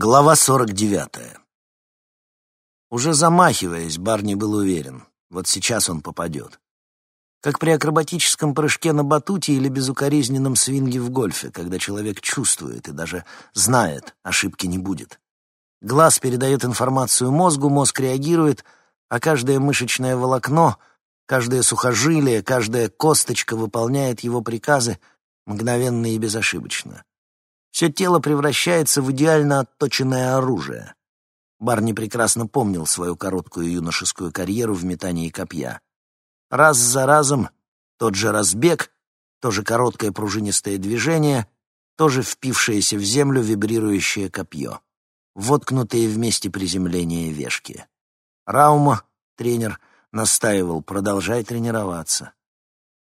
Глава сорок девятая. Уже замахиваясь, Барни был уверен, вот сейчас он попадет. Как при акробатическом прыжке на батуте или безукоризненном свинге в гольфе, когда человек чувствует и даже знает, ошибки не будет. Глаз передает информацию мозгу, мозг реагирует, а каждое мышечное волокно, каждое сухожилие, каждая косточка выполняет его приказы мгновенно и безошибочно. Все тело превращается в идеально отточенное оружие. Барни прекрасно помнил свою короткую юношескую карьеру в метании копья. Раз за разом тот же разбег, то же короткое пружинистое движение, то же впившееся в землю вибрирующее копье, воткнутые вместе приземления вешки. Раума, тренер, настаивал, продолжай тренироваться.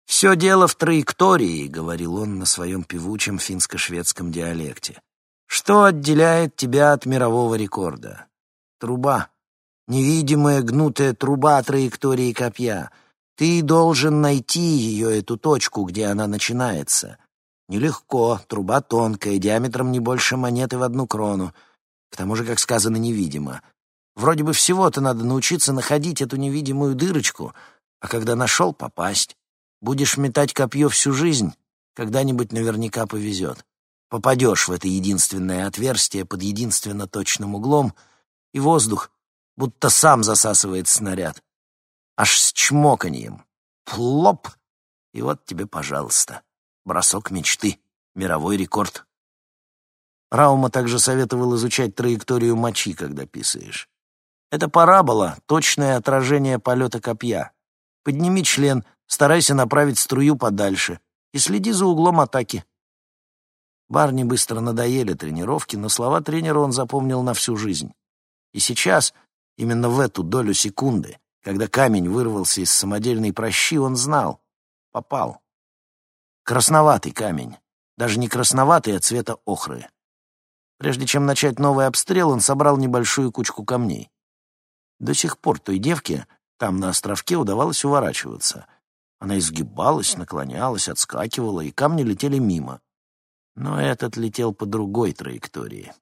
«Все дело в траектории», — говорил он на своем певучем финско-шведском диалекте. «Что отделяет тебя от мирового рекорда? Труба. Невидимая гнутая труба траектории копья. Ты должен найти ее, эту точку, где она начинается. Нелегко, труба тонкая, диаметром не больше монеты в одну крону. К тому же, как сказано, невидимо. Вроде бы всего-то надо научиться находить эту невидимую дырочку, а когда нашел — попасть. Будешь метать копье всю жизнь, когда-нибудь наверняка повезет. Попадешь в это единственное отверстие под единственно точным углом, и воздух будто сам засасывает снаряд. Аж с чмоканьем. Плоп! И вот тебе, пожалуйста, бросок мечты, мировой рекорд. Раума также советовал изучать траекторию мочи, когда писаешь. Это парабола, точное отражение полета копья. Подними член, старайся направить струю подальше и следи за углом атаки. Барни быстро надоели тренировки, но слова тренера он запомнил на всю жизнь. И сейчас, именно в эту долю секунды, когда камень вырвался из самодельной прощи, он знал — попал. Красноватый камень. Даже не красноватый, а цвета охры. Прежде чем начать новый обстрел, он собрал небольшую кучку камней. До сих пор той девке там, на островке, удавалось уворачиваться — она изгибалась, наклонялась, отскакивала, и камни летели мимо. Но этот летел по другой траектории.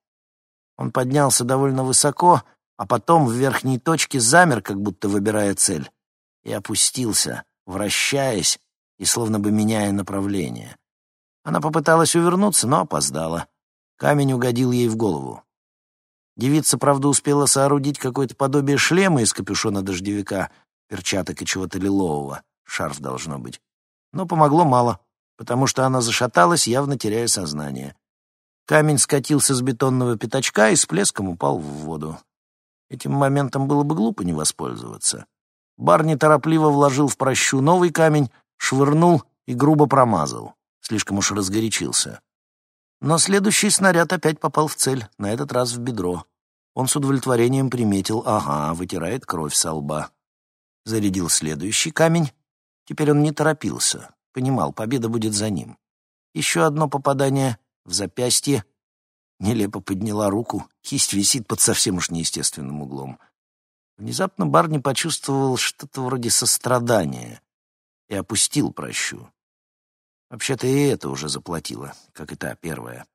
Он поднялся довольно высоко, а потом в верхней точке замер, как будто выбирая цель, и опустился, вращаясь и словно бы меняя направление. Она попыталась увернуться, но опоздала. Камень угодил ей в голову. Девица, правда, успела соорудить какое-то подобие шлема из капюшона дождевика, перчаток и чего-то лилового шарф должно быть. Но помогло мало, потому что она зашаталась, явно теряя сознание. Камень скатился с бетонного пятачка и с плеском упал в воду. Этим моментом было бы глупо не воспользоваться. Барни торопливо вложил в прощу новый камень, швырнул и грубо промазал. Слишком уж разгорячился. Но следующий снаряд опять попал в цель, на этот раз в бедро. Он с удовлетворением приметил, ага, вытирает кровь со лба. Зарядил следующий камень Теперь он не торопился, понимал, победа будет за ним. Еще одно попадание в запястье. Нелепо подняла руку, кисть висит под совсем уж неестественным углом. Внезапно Барни почувствовал что-то вроде сострадания и опустил прощу. Вообще-то и это уже заплатила, как и та первая.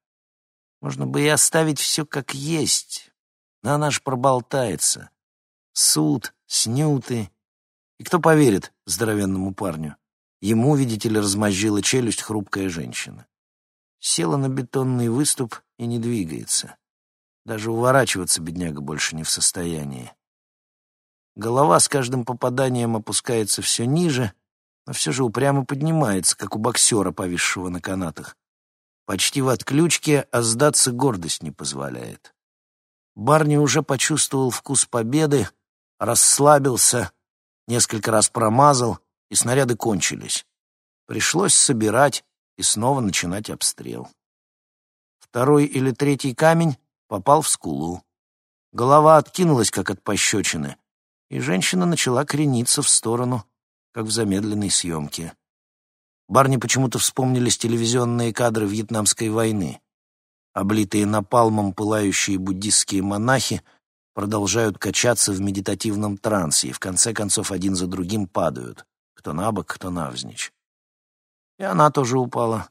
Можно бы и оставить все как есть, но она ж проболтается. Суд, снюты, и кто поверит здоровенному парню? Ему, видите ли, размозжила челюсть хрупкая женщина. Села на бетонный выступ и не двигается. Даже уворачиваться бедняга больше не в состоянии. Голова с каждым попаданием опускается все ниже, но все же упрямо поднимается, как у боксера, повисшего на канатах. Почти в отключке, а сдаться гордость не позволяет. Барни уже почувствовал вкус победы, расслабился Несколько раз промазал, и снаряды кончились. Пришлось собирать и снова начинать обстрел. Второй или третий камень попал в скулу. Голова откинулась, как от пощечины, и женщина начала крениться в сторону, как в замедленной съемке. Барни почему-то вспомнились телевизионные кадры Вьетнамской войны. Облитые напалмом пылающие буддистские монахи — продолжают качаться в медитативном трансе и в конце концов один за другим падают, кто на бок, кто навзничь. И она тоже упала.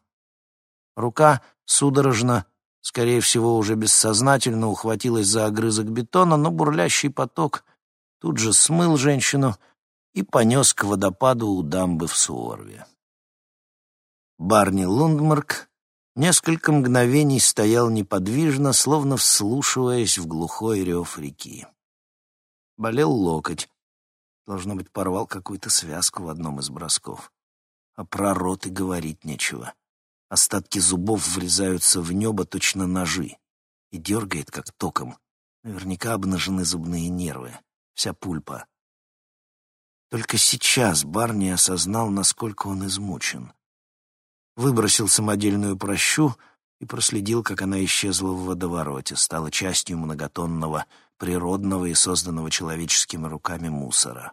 Рука судорожно, Скорее всего, уже бессознательно ухватилась за огрызок бетона, но бурлящий поток тут же смыл женщину и понес к водопаду у дамбы в Суорве. Барни Лундмарк несколько мгновений стоял неподвижно, словно вслушиваясь в глухой рев реки. Болел локоть. Должно быть, порвал какую-то связку в одном из бросков. А про рот и говорить нечего. Остатки зубов врезаются в небо точно ножи. И дергает, как током. Наверняка обнажены зубные нервы. Вся пульпа. Только сейчас Барни осознал, насколько он измучен. Выбросил самодельную прощу и проследил, как она исчезла в водовороте, стала частью многотонного, природного и созданного человеческими руками мусора.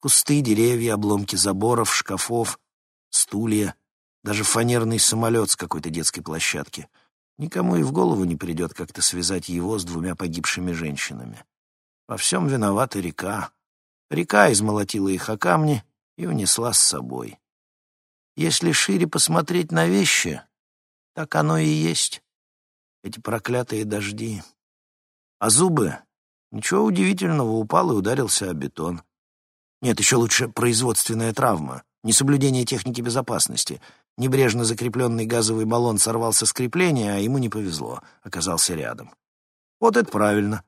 Кусты, деревья, обломки заборов, шкафов, стулья — даже фанерный самолет с какой-то детской площадки. Никому и в голову не придет как-то связать его с двумя погибшими женщинами. Во всем виновата река. Река измолотила их о камни и унесла с собой. Если шире посмотреть на вещи, так оно и есть. Эти проклятые дожди. А зубы? Ничего удивительного, упал и ударился о бетон. Нет, еще лучше производственная травма, несоблюдение техники безопасности. Небрежно закрепленный газовый баллон сорвался с крепления, а ему не повезло, оказался рядом. Вот это правильно.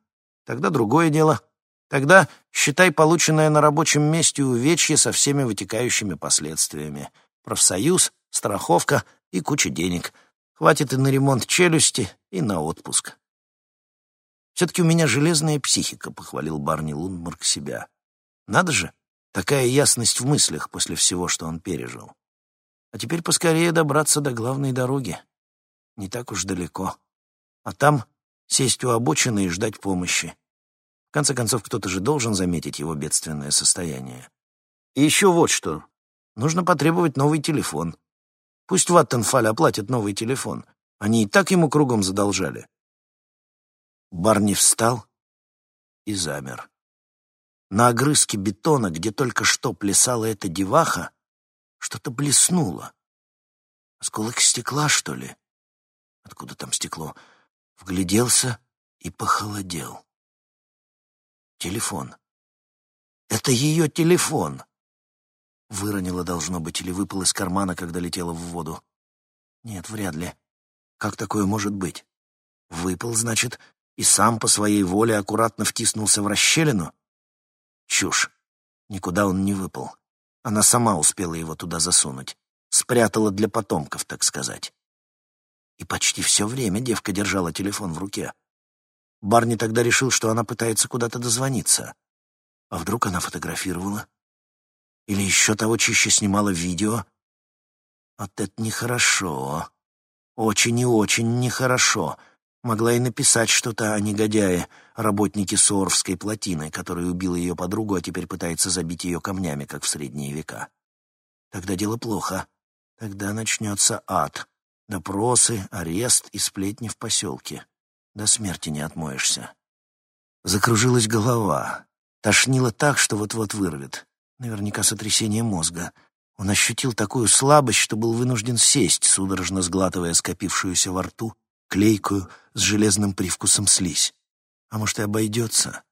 Тогда другое дело. Тогда считай полученное на рабочем месте увечье со всеми вытекающими последствиями. Профсоюз, страховка и куча денег. Хватит и на ремонт челюсти, и на отпуск. «Все-таки у меня железная психика», — похвалил Барни Лундмарк себя. «Надо же, такая ясность в мыслях после всего, что он пережил». А теперь поскорее добраться до главной дороги. Не так уж далеко. А там сесть у обочины и ждать помощи. В конце концов, кто-то же должен заметить его бедственное состояние. И еще вот что. Нужно потребовать новый телефон. Пусть Ваттенфаль оплатит новый телефон. Они и так ему кругом задолжали. Барни встал и замер. На огрызке бетона, где только что плясала эта деваха, что-то блеснуло. Осколок стекла, что ли? Откуда там стекло? Вгляделся и похолодел. Телефон. Это ее телефон. Выронила, должно быть, или выпал из кармана, когда летела в воду. Нет, вряд ли. Как такое может быть? Выпал, значит, и сам по своей воле аккуратно втиснулся в расщелину? Чушь. Никуда он не выпал. Она сама успела его туда засунуть. Спрятала для потомков, так сказать. И почти все время девка держала телефон в руке. Барни тогда решил, что она пытается куда-то дозвониться. А вдруг она фотографировала? Или еще того чище снимала видео? Вот это нехорошо. Очень и очень нехорошо. Могла и написать что-то о негодяе, работнике Суорвской плотины, который убил ее подругу, а теперь пытается забить ее камнями, как в средние века. Тогда дело плохо. Тогда начнется ад. Допросы, арест и сплетни в поселке. До смерти не отмоешься. Закружилась голова. Тошнило так, что вот-вот вырвет. Наверняка сотрясение мозга. Он ощутил такую слабость, что был вынужден сесть, судорожно сглатывая скопившуюся во рту клейкую, с железным привкусом слизь. А может, и обойдется.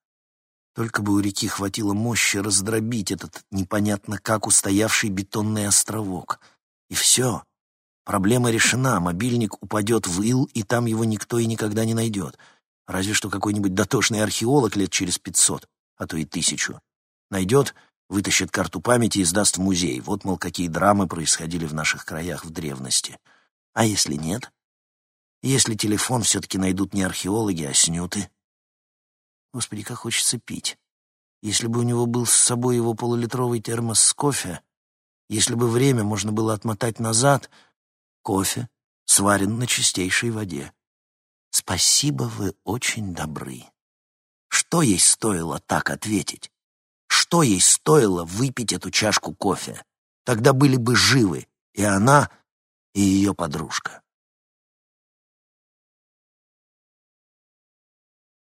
Только бы у реки хватило мощи раздробить этот непонятно как устоявший бетонный островок. И все. Проблема решена, мобильник упадет в ил, и там его никто и никогда не найдет. Разве что какой-нибудь дотошный археолог лет через пятьсот, а то и тысячу. Найдет, вытащит карту памяти и сдаст в музей. Вот, мол, какие драмы происходили в наших краях в древности. А если нет? Если телефон все-таки найдут не археологи, а снюты. Господи, как хочется пить. Если бы у него был с собой его полулитровый термос с кофе, если бы время можно было отмотать назад, кофе сварен на чистейшей воде. Спасибо, вы очень добры. Что ей стоило так ответить? Что ей стоило выпить эту чашку кофе? Тогда были бы живы и она, и ее подружка.